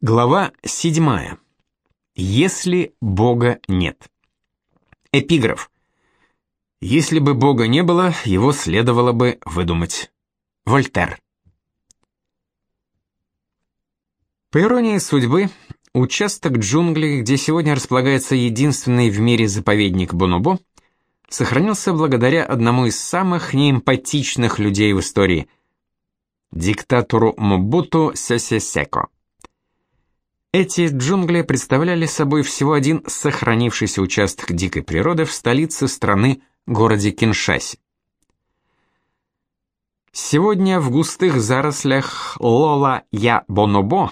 Глава 7. Если Бога нет. Эпиграф. Если бы Бога не было, его следовало бы выдумать. Вольтер. По иронии судьбы, участок джунглей, где сегодня располагается единственный в мире заповедник Бонобо, сохранился благодаря одному из самых неэмпатичных людей в истории – диктатору Мобуту Сесесеко. Эти джунгли представляли собой всего один сохранившийся участок дикой природы в столице страны, городе Киншасе. Сегодня в густых зарослях Лола-Я-Бонобо,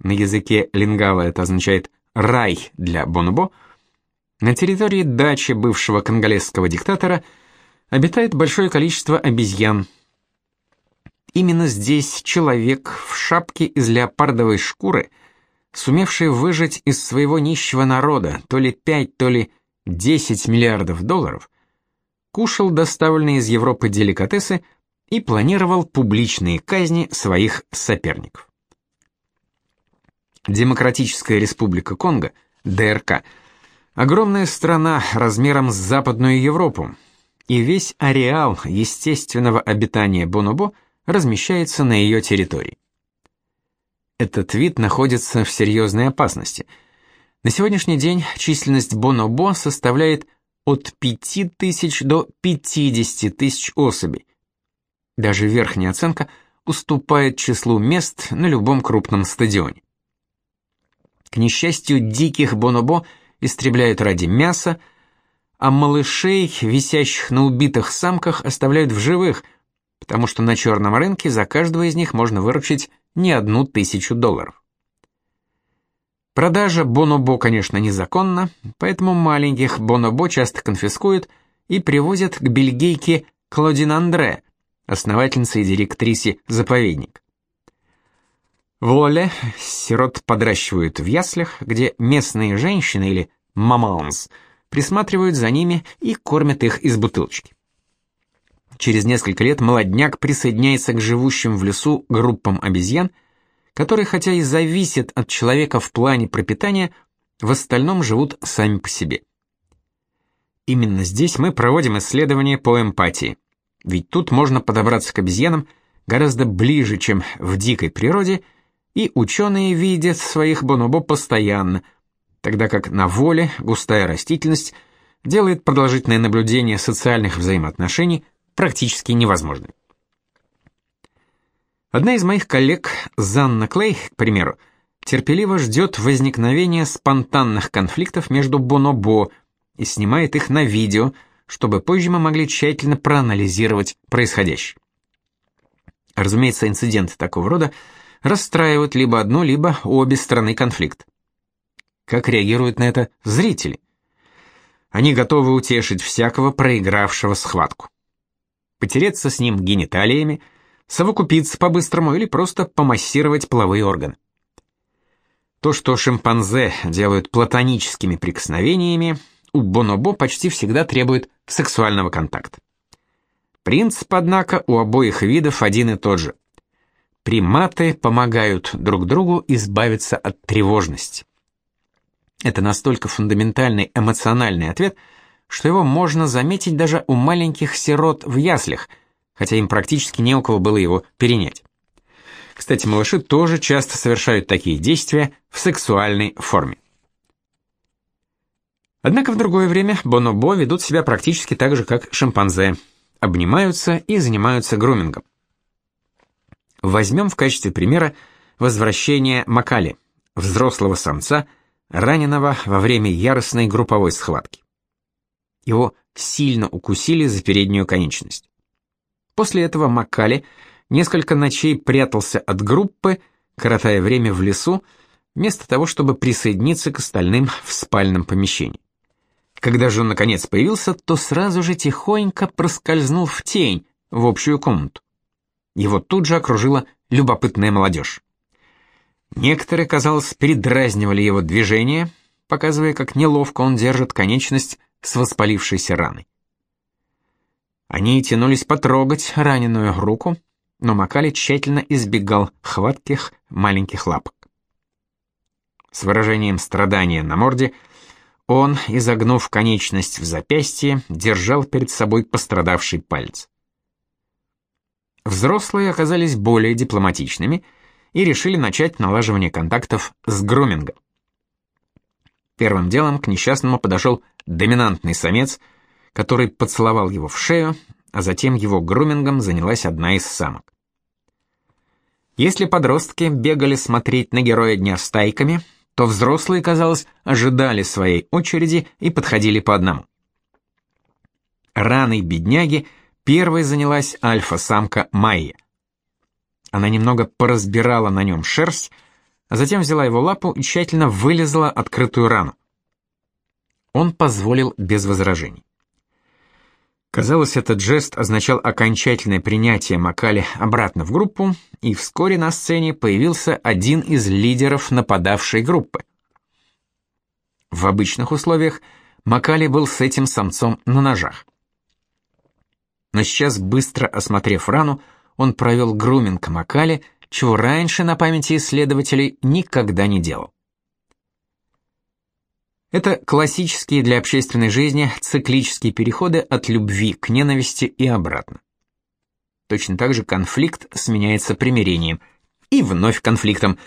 на языке лингала это означает «рай для Бонобо», на территории дачи бывшего конголезского диктатора обитает большое количество обезьян. Именно здесь человек в шапке из леопардовой шкуры – сумевший выжать из своего нищего народа то ли 5, то ли 10 миллиардов долларов, кушал доставленные из Европы деликатесы и планировал публичные казни своих соперников. Демократическая республика Конго, ДРК, огромная страна размером с Западную Европу, и весь ареал естественного обитания бонобо размещается на ее территории. Этот вид находится в серьезной опасности. На сегодняшний день численность бонобо составляет от 5000 до 50 тысяч особей. Даже верхняя оценка уступает числу мест на любом крупном стадионе. К несчастью, диких бонобо истребляют ради мяса, а малышей, висящих на убитых самках, оставляют в живых, потому что на черном рынке за каждого из них можно выручить не одну тысячу долларов. Продажа бонобо, конечно, незаконна, поэтому маленьких бонобо часто конфискуют и привозят к бельгийке Клодин Андре, основательнице и директрисе заповедник. В Лоле сирот подращивают в яслях, где местные женщины или маманс присматривают за ними и кормят их из бутылочки. Через несколько лет молодняк присоединяется к живущим в лесу группам обезьян, которые хотя и зависят от человека в плане пропитания, в остальном живут сами по себе. Именно здесь мы проводим исследования по эмпатии. Ведь тут можно подобраться к обезьянам гораздо ближе, чем в дикой природе, и ученые видят своих бонобо постоянно, тогда как на воле густая растительность делает продолжительное наблюдение социальных взаимоотношений практически невозможны. Одна из моих коллег, Занна Клей, к примеру, терпеливо ждет возникновения спонтанных конфликтов между бонобо и снимает их на видео, чтобы позже мы могли тщательно проанализировать происходящее. Разумеется, инциденты такого рода расстраивают либо одну, либо обе стороны конфликта. Как реагируют на это зрители? Они готовы утешить всякого проигравшего схватку потереться с ним гениталиями, совокупиться по-быстрому или просто помассировать половые органы. То, что шимпанзе делают платоническими прикосновениями, у бонобо почти всегда требует сексуального контакта. Принцип, однако, у обоих видов один и тот же. Приматы помогают друг другу избавиться от тревожности. Это настолько фундаментальный эмоциональный ответ – что его можно заметить даже у маленьких сирот в яслях, хотя им практически не у кого было его перенять. Кстати, малыши тоже часто совершают такие действия в сексуальной форме. Однако в другое время бонобо ведут себя практически так же, как шимпанзе, обнимаются и занимаются грумингом. Возьмем в качестве примера возвращение Макали, взрослого самца, раненого во время яростной групповой схватки. Его сильно укусили за переднюю конечность. После этого Маккали несколько ночей прятался от группы, коротая время в лесу, вместо того, чтобы присоединиться к остальным в спальном помещении. Когда же он наконец появился, то сразу же тихонько проскользнул в тень, в общую комнату. Его тут же окружила любопытная молодежь. Некоторые, казалось, передразнивали его движения, показывая, как неловко он держит конечность с воспалившейся раной. Они тянулись потрогать раненую руку, но Макали тщательно избегал хватких маленьких лапок. С выражением страдания на морде он, изогнув конечность в запястье, держал перед собой пострадавший палец. Взрослые оказались более дипломатичными и решили начать налаживание контактов с грумингом. Первым делом к несчастному подошел доминантный самец, который поцеловал его в шею, а затем его грумингом занялась одна из самок. Если подростки бегали смотреть на героя дня стайками, то взрослые, казалось, ожидали своей очереди и подходили по одному. Раной бедняги первой занялась альфа-самка Майя. Она немного поразбирала на нем шерсть, а затем взяла его лапу и тщательно вылезла открытую рану. Он позволил без возражений. Казалось, этот жест означал окончательное принятие Макали обратно в группу, и вскоре на сцене появился один из лидеров нападавшей группы. В обычных условиях Макали был с этим самцом на ножах. Но сейчас, быстро осмотрев рану, он провел груминг Макали, чего раньше на памяти исследователей никогда не делал. Это классические для общественной жизни циклические переходы от любви к ненависти и обратно. Точно так же конфликт сменяется примирением и вновь конфликтом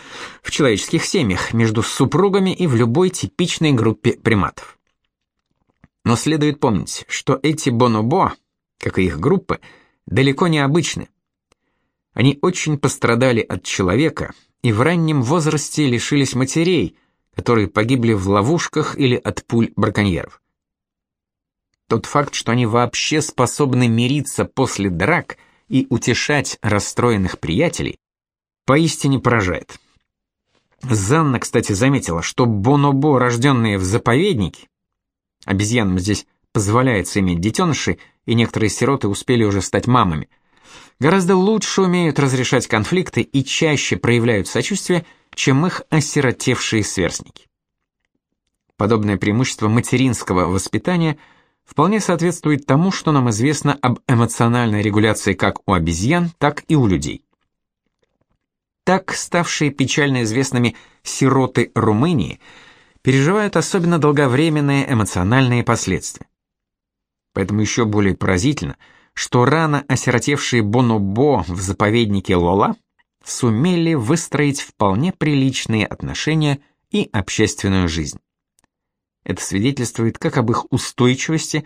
в человеческих семьях между супругами и в любой типичной группе приматов. Но следует помнить, что эти бонобо, как и их группы, далеко не обычны. Они очень пострадали от человека и в раннем возрасте лишились матерей – которые погибли в ловушках или от пуль браконьеров. Тот факт, что они вообще способны мириться после драк и утешать расстроенных приятелей, поистине поражает. Занна, кстати, заметила, что бонобо, рожденные в заповеднике, обезьянам здесь позволяется иметь детенышей, и некоторые сироты успели уже стать мамами, гораздо лучше умеют разрешать конфликты и чаще проявляют сочувствие, чем их осиротевшие сверстники. Подобное преимущество материнского воспитания вполне соответствует тому, что нам известно об эмоциональной регуляции как у обезьян, так и у людей. Так ставшие печально известными сироты Румынии переживают особенно долговременные эмоциональные последствия. Поэтому еще более поразительно, что рано осиротевшие Бонобо в заповеднике Лола сумели выстроить вполне приличные отношения и общественную жизнь. Это свидетельствует как об их устойчивости,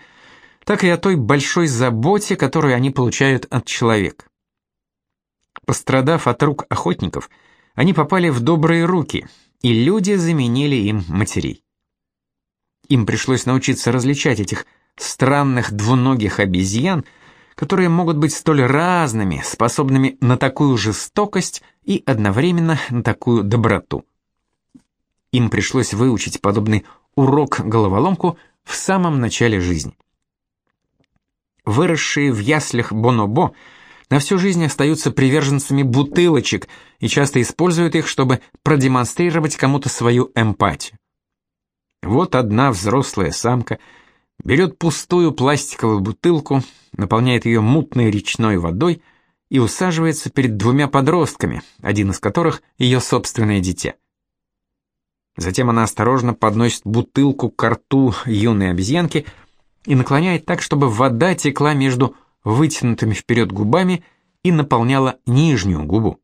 так и о той большой заботе, которую они получают от человека. Пострадав от рук охотников, они попали в добрые руки, и люди заменили им матерей. Им пришлось научиться различать этих странных двуногих обезьян – которые могут быть столь разными, способными на такую жестокость и одновременно на такую доброту. Им пришлось выучить подобный урок-головоломку в самом начале жизни. Выросшие в яслях бонобо на всю жизнь остаются приверженцами бутылочек и часто используют их, чтобы продемонстрировать кому-то свою эмпатию. Вот одна взрослая самка – берет пустую пластиковую бутылку, наполняет ее мутной речной водой и усаживается перед двумя подростками, один из которых ее собственное дитя. Затем она осторожно подносит бутылку к рту юной обезьянки и наклоняет так, чтобы вода текла между вытянутыми вперед губами и наполняла нижнюю губу.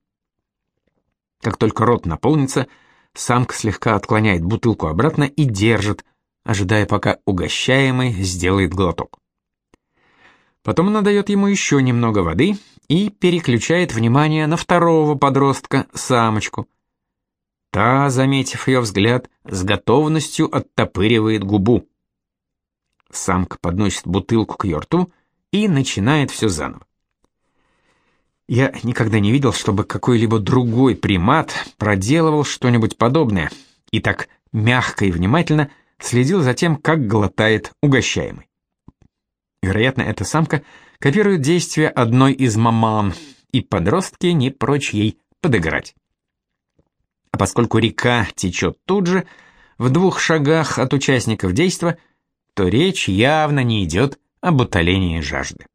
Как только рот наполнится, самка слегка отклоняет бутылку обратно и держит, ожидая, пока угощаемый сделает глоток. Потом она дает ему еще немного воды и переключает внимание на второго подростка, самочку. Та, заметив ее взгляд, с готовностью оттопыривает губу. Самка подносит бутылку к ее рту и начинает все заново. Я никогда не видел, чтобы какой-либо другой примат проделывал что-нибудь подобное и так мягко и внимательно следил за тем, как глотает угощаемый. Вероятно, эта самка копирует действия одной из маман, и подростки не прочь ей подыграть. А поскольку река течет тут же, в двух шагах от участников действа, то речь явно не идет об утолении жажды.